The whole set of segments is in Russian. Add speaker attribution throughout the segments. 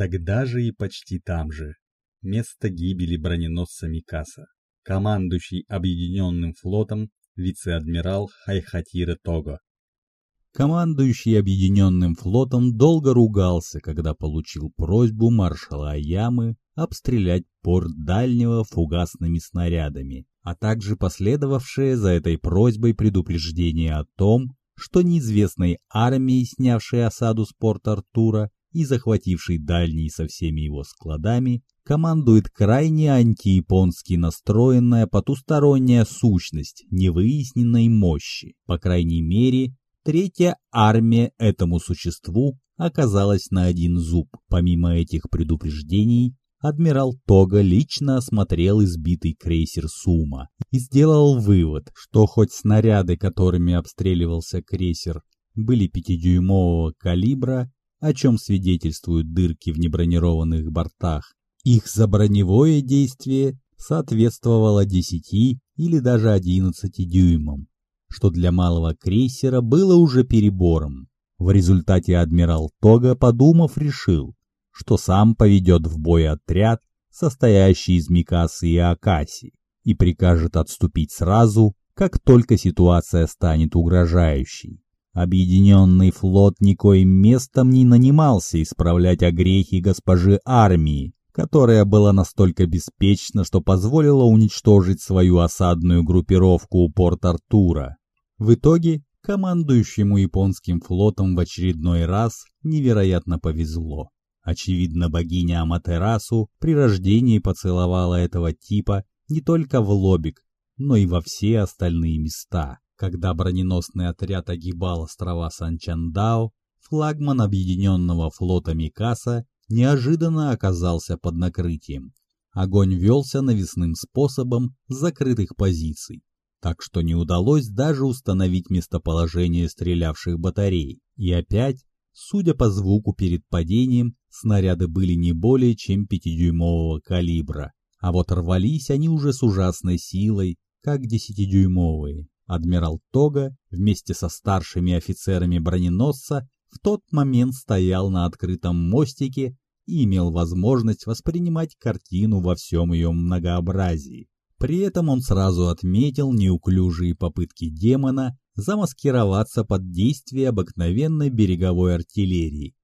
Speaker 1: Тогда же и почти там же. Место гибели броненосца Микаса. Командующий Объединенным флотом вице-адмирал Хайхатира Того.
Speaker 2: Командующий Объединенным флотом долго ругался, когда получил просьбу маршала Аямы обстрелять порт дальнего фугасными снарядами, а также последовавшее за этой просьбой предупреждение о том, что неизвестной армией, снявшей осаду с порта Артура и захватившей дальний со всеми его складами, командует крайне антияпонски настроенная потусторонняя сущность невыясненной мощи. По крайней мере, третья армия этому существу оказалась на один зуб. Помимо этих предупреждений, адмирал Тога лично осмотрел избитый крейсер Сума и сделал вывод, что хоть снаряды, которыми обстреливался крейсер, были пятидюймового калибра, о чем свидетельствуют дырки в небронированных бортах, их заброневое действие соответствовало 10 или даже 11 дюймам, что для малого крейсера было уже перебором. В результате адмирал Тога, подумав, решил, что сам поведет в бой отряд, состоящий из Микасы и Акаси, и прикажет отступить сразу, как только ситуация станет угрожающей. Объединенный флот никоим местом не нанимался исправлять огрехи госпожи армии, которая была настолько беспечна, что позволила уничтожить свою осадную группировку у порт Артура. В итоге командующему японским флотом в очередной раз невероятно повезло. Очевидно, богиня Аматерасу при рождении поцеловала этого типа не только в лобик, но и во все остальные места. Когда броненосный отряд огибал острова Санчандао, флагман объединенного флота Микаса неожиданно оказался под накрытием. Огонь велся навесным способом с закрытых позиций, так что не удалось даже установить местоположение стрелявших батарей. И опять, судя по звуку перед падением, снаряды были не более чем пятидюймового калибра, а вот рвались они уже с ужасной силой, как десятидюймовые. Адмирал Тога вместе со старшими офицерами броненосца в тот момент стоял на открытом мостике и имел возможность воспринимать картину во всем ее многообразии. При этом он сразу отметил неуклюжие попытки демона замаскироваться под действие обыкновенной береговой артиллерии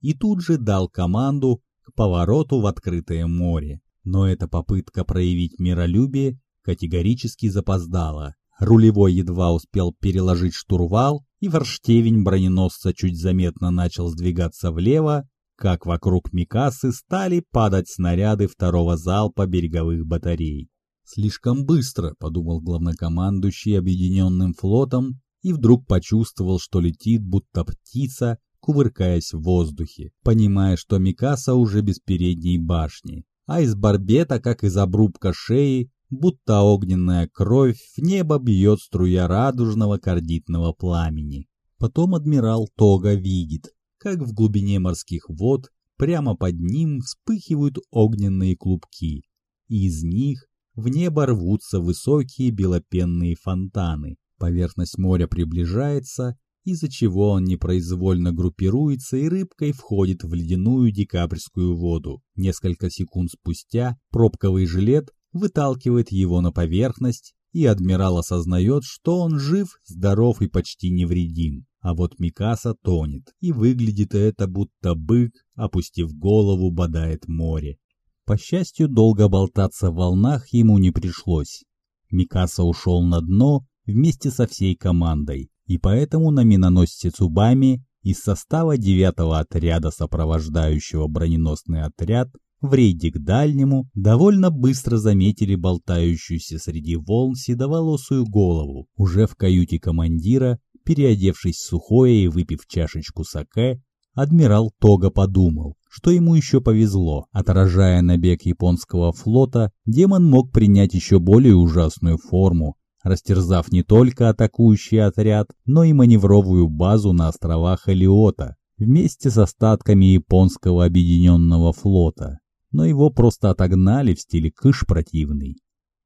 Speaker 2: и тут же дал команду к повороту в открытое море. Но эта попытка проявить миролюбие категорически запоздала. Рулевой едва успел переложить штурвал, и форштевень броненосца чуть заметно начал сдвигаться влево, как вокруг Микасы стали падать снаряды второго залпа береговых батарей. «Слишком быстро», — подумал главнокомандующий объединенным флотом, и вдруг почувствовал, что летит, будто птица, кувыркаясь в воздухе, понимая, что Микаса уже без передней башни, а из барбета, как из обрубка шеи, будто огненная кровь, в небо бьет струя радужного кардитного пламени. Потом адмирал Тога видит, как в глубине морских вод прямо под ним вспыхивают огненные клубки, и из них в небо рвутся высокие белопенные фонтаны. Поверхность моря приближается, из-за чего он непроизвольно группируется и рыбкой входит в ледяную декабрьскую воду. Несколько секунд спустя пробковый жилет выталкивает его на поверхность, и адмирал осознает, что он жив, здоров и почти невредим. А вот Микаса тонет, и выглядит это, будто бык, опустив голову, бодает море. По счастью, долго болтаться в волнах ему не пришлось. Микаса ушел на дно вместе со всей командой, и поэтому на миноносце Цубами из состава девятого отряда, сопровождающего броненосный отряд, в рейде к дальнему довольно быстро заметили болтающуюся среди волн седоволосую голову. Уже в каюте командира Переодевшись в сухое и выпив чашечку саке, адмирал Тога подумал, что ему еще повезло. Отражая набег японского флота, демон мог принять еще более ужасную форму, растерзав не только атакующий отряд, но и маневровую базу на островах Элиота вместе с остатками японского объединенного флота. Но его просто отогнали в стиле кыш противный.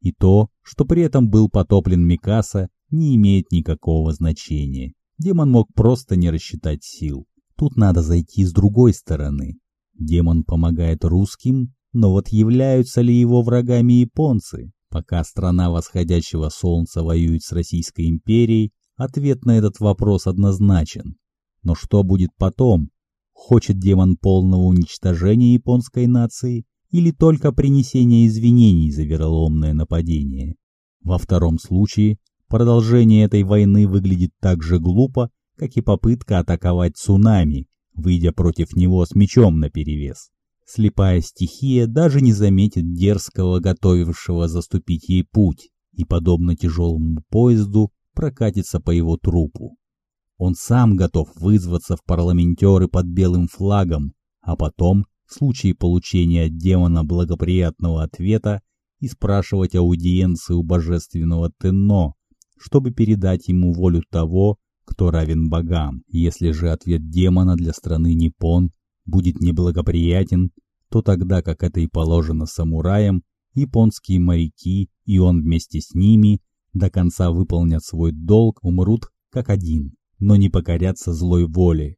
Speaker 2: И то, что при этом был потоплен Микаса, не имеет никакого значения. Демон мог просто не рассчитать сил. Тут надо зайти с другой стороны. Демон помогает русским, но вот являются ли его врагами японцы? Пока страна восходящего солнца воюет с Российской империей, ответ на этот вопрос однозначен. Но что будет потом? Хочет демон полного уничтожения японской нации или только принесения извинений за вероломное нападение? Во втором случае продолжение этой войны выглядит так же глупо, как и попытка атаковать цунами, выйдя против него с мечом наперевес. Слепая стихия даже не заметит дерзкого, готовившего заступить ей путь, и, подобно тяжелому поезду, прокатится по его трупу. Он сам готов вызваться в парламентеры под белым флагом, а потом, в случае получения от демона благоприятного ответа, и спрашивать аудиенции у божественного Тенно, чтобы передать ему волю того, кто равен богам. Если же ответ демона для страны Ниппон будет неблагоприятен, то тогда, как это и положено самураям, японские моряки и он вместе с ними до конца выполнят свой долг, умрут как один, но не покорятся злой воле.